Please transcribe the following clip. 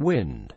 wind.